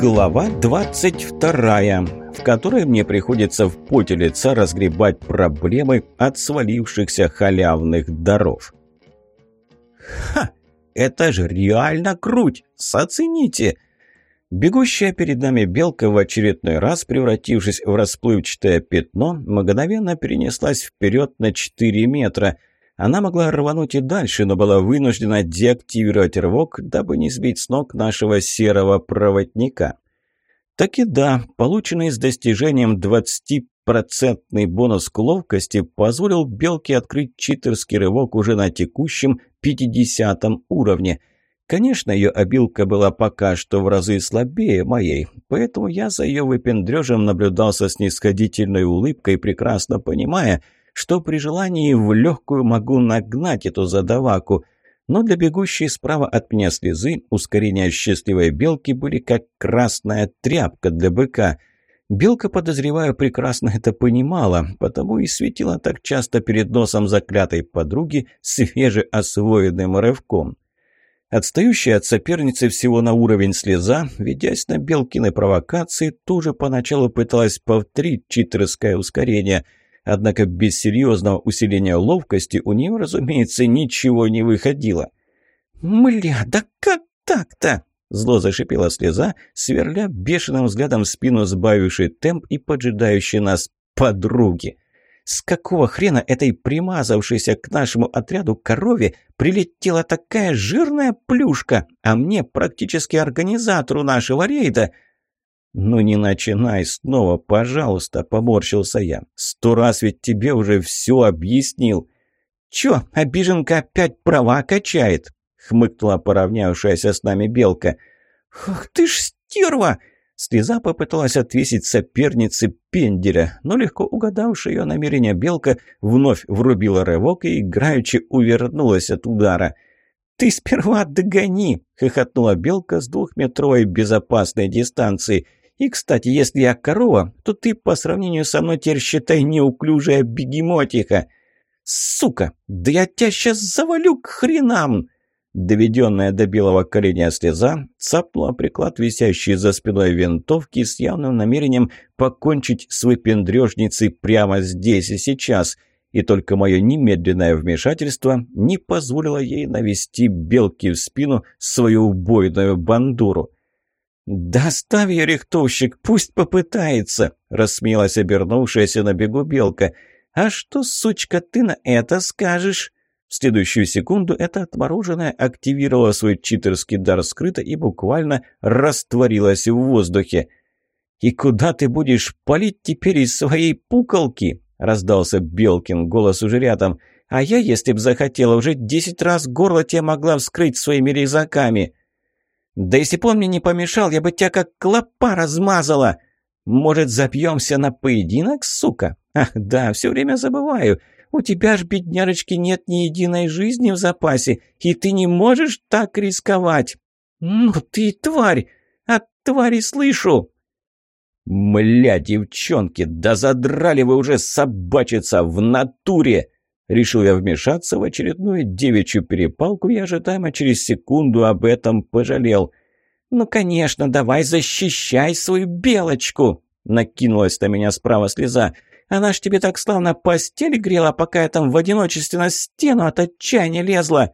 Глава 22, в которой мне приходится в поте лица разгребать проблемы от свалившихся халявных даров. Ха! Это же реально круть! Соцените! Бегущая перед нами белка в очередной раз, превратившись в расплывчатое пятно, мгновенно перенеслась вперед на 4 метра – она могла рвануть и дальше, но была вынуждена деактивировать рывок, дабы не сбить с ног нашего серого проводника. Так и да, полученный с достижением 20-процентный бонус к ловкости позволил Белке открыть читерский рывок уже на текущем 50 уровне. Конечно, ее обилка была пока что в разы слабее моей, поэтому я за ее выпендрежем наблюдал со снисходительной улыбкой, прекрасно понимая – что при желании в легкую могу нагнать эту задаваку. Но для бегущей справа от меня слезы ускорения счастливой белки были как красная тряпка для быка. Белка, подозреваю, прекрасно это понимала, потому и светила так часто перед носом заклятой подруги свежеосвоенным рывком. Отстающая от соперницы всего на уровень слеза, ведясь на Белкины провокации, тоже поначалу пыталась повторить читерское ускорение – Однако без серьезного усиления ловкости у нее, разумеется, ничего не выходило. «Мля, да как так-то?» Зло зашипела слеза, сверля бешеным взглядом спину сбавивший темп и поджидающий нас подруги. «С какого хрена этой примазавшейся к нашему отряду корове прилетела такая жирная плюшка, а мне, практически организатору нашего рейда, «Ну не начинай снова, пожалуйста», — поморщился я. «Сто раз ведь тебе уже все объяснил». «Чё, обиженка опять права качает?» — хмыкнула поравнявшаяся с нами белка. «Ах ты ж стерва!» Слеза попыталась отвесить сопернице пенделя, но легко угадавшая ее намерение белка вновь врубила рывок и играючи увернулась от удара. «Ты сперва догони!» — хохотнула белка с двухметровой безопасной дистанции — и, кстати, если я корова, то ты по сравнению со мной теперь считай неуклюжая бегемотиха. Сука, да я тебя сейчас завалю к хренам!» Доведенная до белого коленя слеза цапнула приклад, висящий за спиной винтовки, с явным намерением покончить с выпендрежницей прямо здесь и сейчас. И только мое немедленное вмешательство не позволило ей навести белки в спину свою убойную бандуру. «Да ставь ее, рихтовщик, пусть попытается!» — рассмеялась обернувшаяся на бегу белка. «А что, сучка, ты на это скажешь?» В следующую секунду эта отмороженная активировала свой читерский дар скрыто и буквально растворилась в воздухе. «И куда ты будешь палить теперь из своей пуколки?» — раздался Белкин голос уже рядом. «А я, если б захотела, уже десять раз горло тебе могла вскрыть своими резаками!» Да если б он мне не помешал, я бы тебя как клопа размазала. Может, запьемся на поединок, сука? Ах, да, все время забываю. У тебя ж, бедняжечки, нет ни единой жизни в запасе, и ты не можешь так рисковать. Ну ты тварь! От твари слышу!» «Мля, девчонки, да задрали вы уже собачиться в натуре!» Решил я вмешаться в очередную девичью перепалку и ожидаемо через секунду об этом пожалел. «Ну, конечно, давай защищай свою белочку!» Накинулась на меня справа слеза. «Она ж тебе так славно постель грела, пока я там в одиночестве на стену от отчаяния лезла!»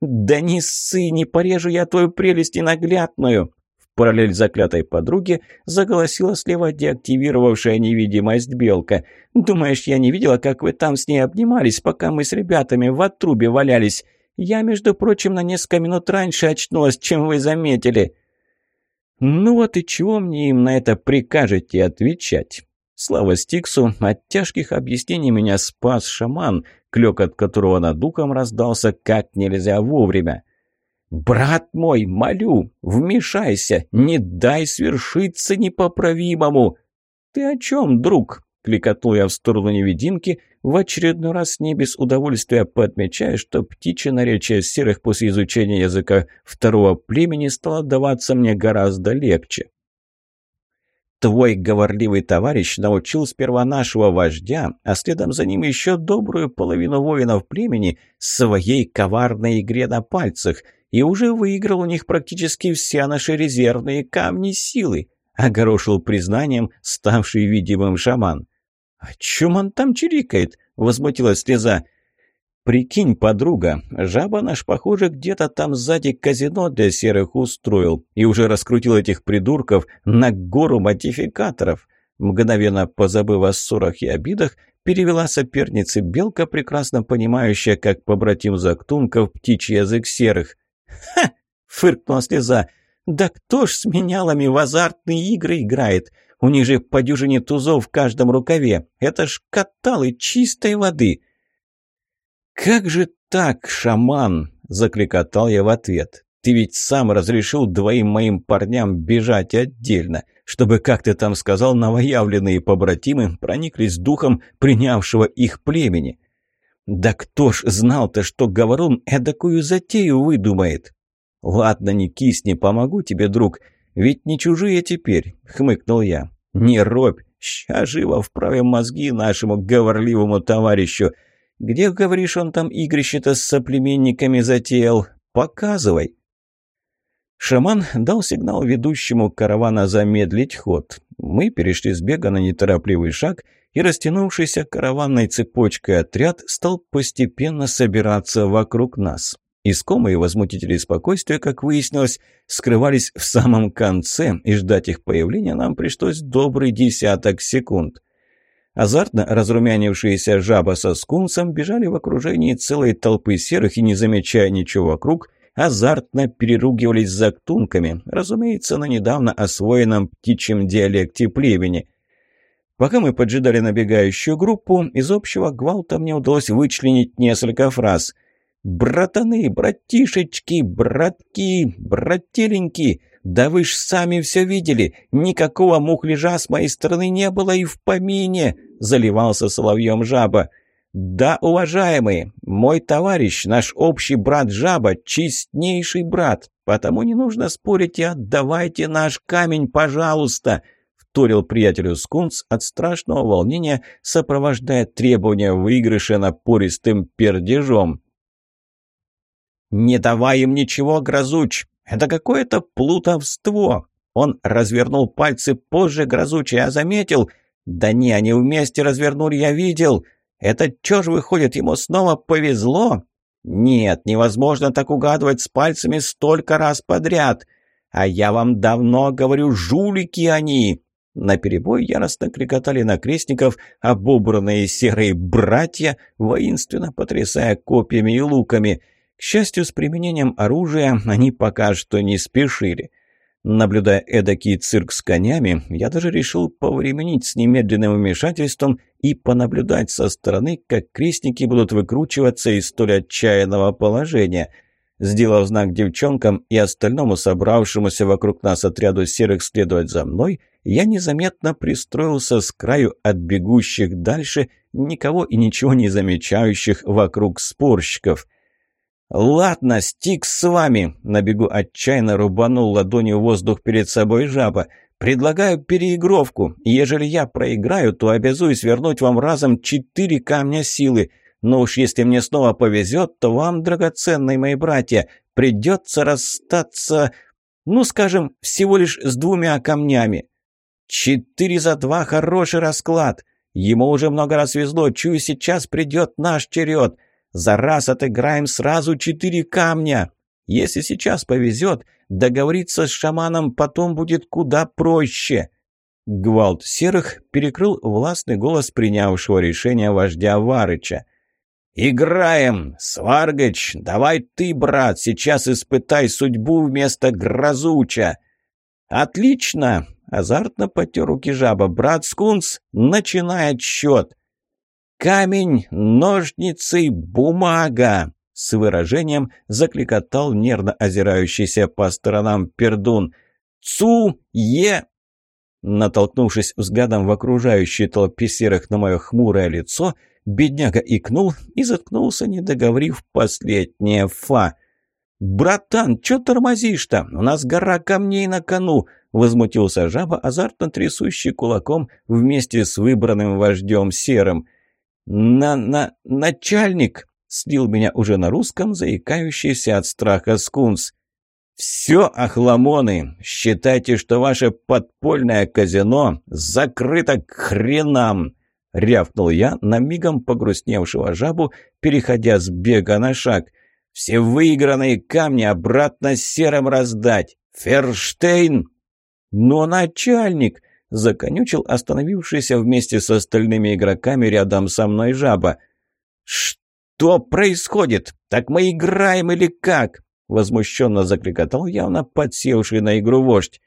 «Да не ссы, не порежу я твою прелесть ненаглядную!» Параллель заклятой подруге заголосила слева деактивировавшая невидимость белка. «Думаешь, я не видела, как вы там с ней обнимались, пока мы с ребятами в отрубе валялись? Я, между прочим, на несколько минут раньше очнулась, чем вы заметили». «Ну вот и чего мне им на это прикажете отвечать?» Слава Стиксу, от тяжких объяснений меня спас шаман, клёк от которого над духом раздался как нельзя вовремя. «Брат мой, молю, вмешайся, не дай свершиться непоправимому!» «Ты о чем, друг?» — кликотнул я в сторону невидимки, в очередной раз не без удовольствия подмечая, что птичье наречие серых после изучения языка второго племени стало даваться мне гораздо легче. Твой говорливый товарищ научил сперва нашего вождя, а следом за ним еще добрую половину воинов племени своей коварной игре на пальцах — и уже выиграл у них практически все наши резервные камни силы», — огорошил признанием ставший видимым шаман. «О чем он там чирикает?» — возмутилась слеза. «Прикинь, подруга, жаба наш, похоже, где-то там сзади казино для серых устроил и уже раскрутил этих придурков на гору модификаторов». Мгновенно позабыв о ссорах и обидах, перевела сопернице Белка, прекрасно понимающая, как побратим Зактунков птичий язык серых. «Ха!» — фыркнула слеза. «Да кто ж с менялами в азартные игры играет? У них же по дюжине тузов в каждом рукаве. Это ж каталы чистой воды!» «Как же так, шаман?» – закликотал я в ответ. «Ты ведь сам разрешил двоим моим парням бежать отдельно, чтобы, как ты там сказал, новоявленные побратимы прониклись духом принявшего их племени». «Да кто ж знал-то, что Говорун эдакую затею выдумает?» «Ладно, не кисни, помогу тебе, друг, ведь не чужие теперь», — хмыкнул я. «Не робь, ща живо вправим мозги нашему говорливому товарищу». Где, говоришь, он там игрище-то с соплеменниками затеял? Показывай!» Шаман дал сигнал ведущему каравана замедлить ход. Мы перешли с бега на неторопливый шаг, и растянувшийся караванной цепочкой отряд стал постепенно собираться вокруг нас. Искомые возмутители спокойствия, как выяснилось, скрывались в самом конце, и ждать их появления нам пришлось добрый десяток секунд. Азартно разрумянившиеся жаба со скунсом бежали в окружении целой толпы серых и, не замечая ничего вокруг, азартно переругивались за ктунками, разумеется, на недавно освоенном птичьем диалекте племени. Пока мы поджидали набегающую группу, из общего гвалта мне удалось вычленить несколько фраз. «Братаны, братишечки, братки, брателеньки!» «Да вы ж сами все видели! Никакого мухляжа с моей стороны не было и в помине!» — заливался соловьем жаба. «Да, уважаемые, мой товарищ, наш общий брат Жаба, честнейший брат, потому не нужно спорить и отдавайте наш камень, пожалуйста!» — вторил приятелю Скунс от страшного волнения, сопровождая требования выигрыша напористым пердежом. «Не давай им ничего, Грозуч! Это какое-то плутовство. Он развернул пальцы позже, грозучий, я заметил. Да не, они вместе развернули, я видел. Это чё ж выходит, ему снова повезло? Нет, невозможно так угадывать с пальцами столько раз подряд. А я вам давно говорю, жулики они. На перебой яростно крикотали на крестников обобранные серые братья, воинственно потрясая копьями и луками – к счастью, с применением оружия они пока что не спешили. Наблюдая эдакий цирк с конями, я даже решил повременить с немедленным вмешательством и понаблюдать со стороны, как крестники будут выкручиваться из столь отчаянного положения. Сделав знак девчонкам и остальному собравшемуся вокруг нас отряду серых следовать за мной, я незаметно пристроился с краю от бегущих дальше, никого и ничего не замечающих вокруг спорщиков – «Ладно, стик с вами!» — на бегу отчаянно рубанул ладонью воздух перед собой жаба. «Предлагаю переигровку. Ежели я проиграю, то обязуюсь вернуть вам разом четыре камня силы. Но уж если мне снова повезет, то вам, драгоценные мои братья, придется расстаться, ну, скажем, всего лишь с двумя камнями. Четыре за два — хороший расклад. Ему уже много раз везло, чую, сейчас придет наш черед». За раз отыграем сразу четыре камня. Если сейчас повезет, договориться с шаманом потом будет куда проще». Гвалт Серых перекрыл властный голос принявшего решение вождя Варыча. «Играем! Сваргач, давай ты, брат, сейчас испытай судьбу вместо Грозуча!» «Отлично!» — азартно потер руки жаба. «Брат Скунс начинает счет!» «Камень, ножницы, бумага!» С выражением закликотал нервно озирающийся по сторонам пердун. «Цу-е!» Натолкнувшись взглядом в окружающей толпе серых на мое хмурое лицо, бедняга икнул и заткнулся, не договорив последнее «фа». «Братан, чё тормозишь-то? У нас гора камней на кону!» — возмутился жаба, азартно трясущий кулаком вместе с выбранным вождем серым — «На... на... начальник!» Слил меня уже на русском, заикающийся от страха скунс. «Все, охламоны, считайте, что ваше подпольное казино закрыто к хренам!» — рявкнул я на мигом погрустневшего жабу, переходя с бега на шаг. «Все выигранные камни обратно серым раздать! Ферштейн!» «Но начальник!» — законючил остановившийся вместе с остальными игроками рядом со мной жаба. «Что происходит? Так мы играем или как?» Возмущенно закрикотал явно подсевший на игру вождь.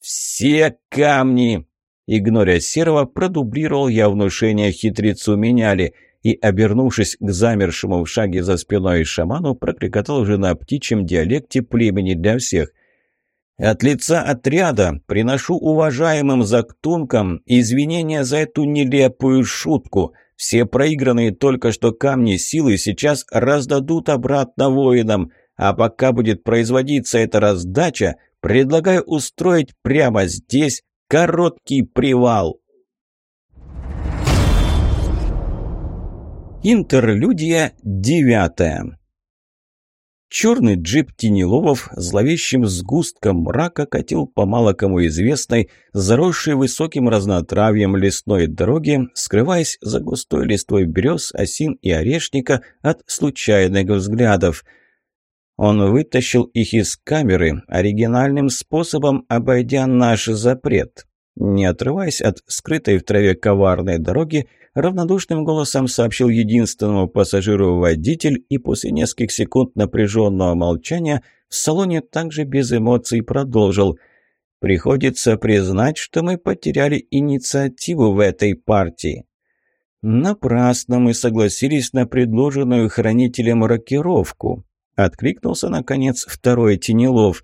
«Все камни!» Игноря Серого, продублировал я внушение хитрецу меняли и, обернувшись к замершему в шаге за спиной шаману, прокрикотал уже на птичьем диалекте племени для всех. «От лица отряда приношу уважаемым зактункам извинения за эту нелепую шутку. Все проигранные только что камни силы сейчас раздадут обратно воинам». А пока будет производиться эта раздача, предлагаю устроить прямо здесь короткий привал. Интерлюдия девятая. Черный джип Тенеловов зловещим сгустком мрака катил по мало кому известной, заросшей высоким разнотравьем лесной дороге, скрываясь за густой листвой берез, осин и орешника от случайных взглядов – он вытащил их из камеры, оригинальным способом обойдя наш запрет. Не отрываясь от скрытой в траве коварной дороги, равнодушным голосом сообщил единственному пассажиру водитель и после нескольких секунд напряженного молчания в салоне также без эмоций продолжил. «Приходится признать, что мы потеряли инициативу в этой партии». Напрасно мы согласились на предложенную хранителем рокировку. Откликнулся, наконец, второй Тенелов.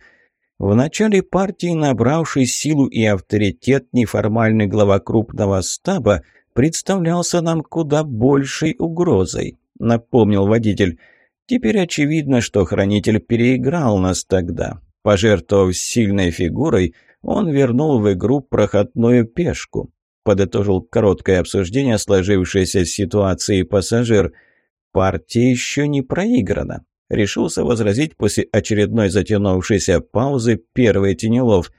В начале партии, набравший силу и авторитет, неформальный глава крупного стаба представлялся нам куда большей угрозой, напомнил водитель. Теперь очевидно, что хранитель переиграл нас тогда. Пожертвовав сильной фигурой, он вернул в игру проходную пешку. Подытожил короткое обсуждение сложившейся ситуации пассажир. Партия еще не проиграна решился возразить после очередной затянувшейся паузы первый Тенелов.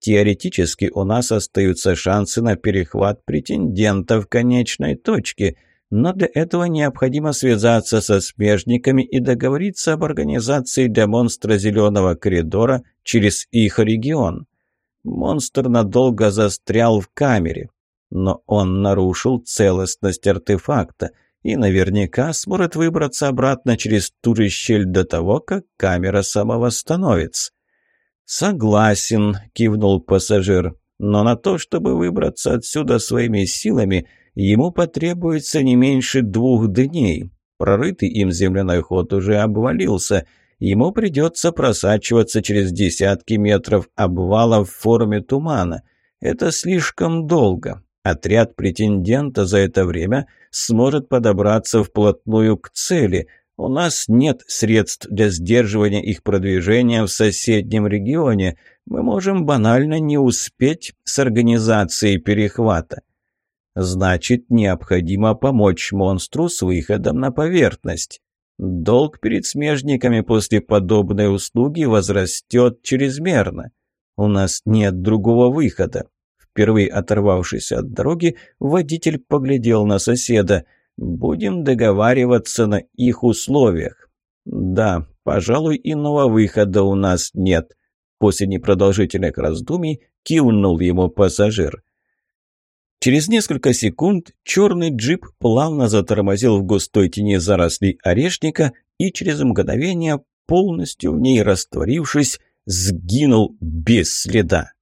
Теоретически у нас остаются шансы на перехват претендента в конечной точке, но для этого необходимо связаться со смежниками и договориться об организации для монстра Зеленого коридора через их регион. Монстр надолго застрял в камере, но он нарушил целостность артефакта – и наверняка сможет выбраться обратно через ту же щель до того, как камера самовосстановится. «Согласен», — кивнул пассажир, «но на то, чтобы выбраться отсюда своими силами, ему потребуется не меньше двух дней. Прорытый им земляной ход уже обвалился». Ему придется просачиваться через десятки метров обвала в форме тумана. Это слишком долго. Отряд претендента за это время сможет подобраться вплотную к цели. У нас нет средств для сдерживания их продвижения в соседнем регионе. Мы можем банально не успеть с организацией перехвата. Значит, необходимо помочь монстру с выходом на поверхность. Долг перед смежниками после подобной услуги возрастет чрезмерно. У нас нет другого выхода. Впервые оторвавшись от дороги, водитель поглядел на соседа. «Будем договариваться на их условиях». «Да, пожалуй, иного выхода у нас нет». После непродолжительных раздумий кивнул ему пассажир. Через несколько секунд черный джип плавно затормозил в густой тени зарослей орешника и через мгновение, полностью в ней растворившись, сгинул без следа.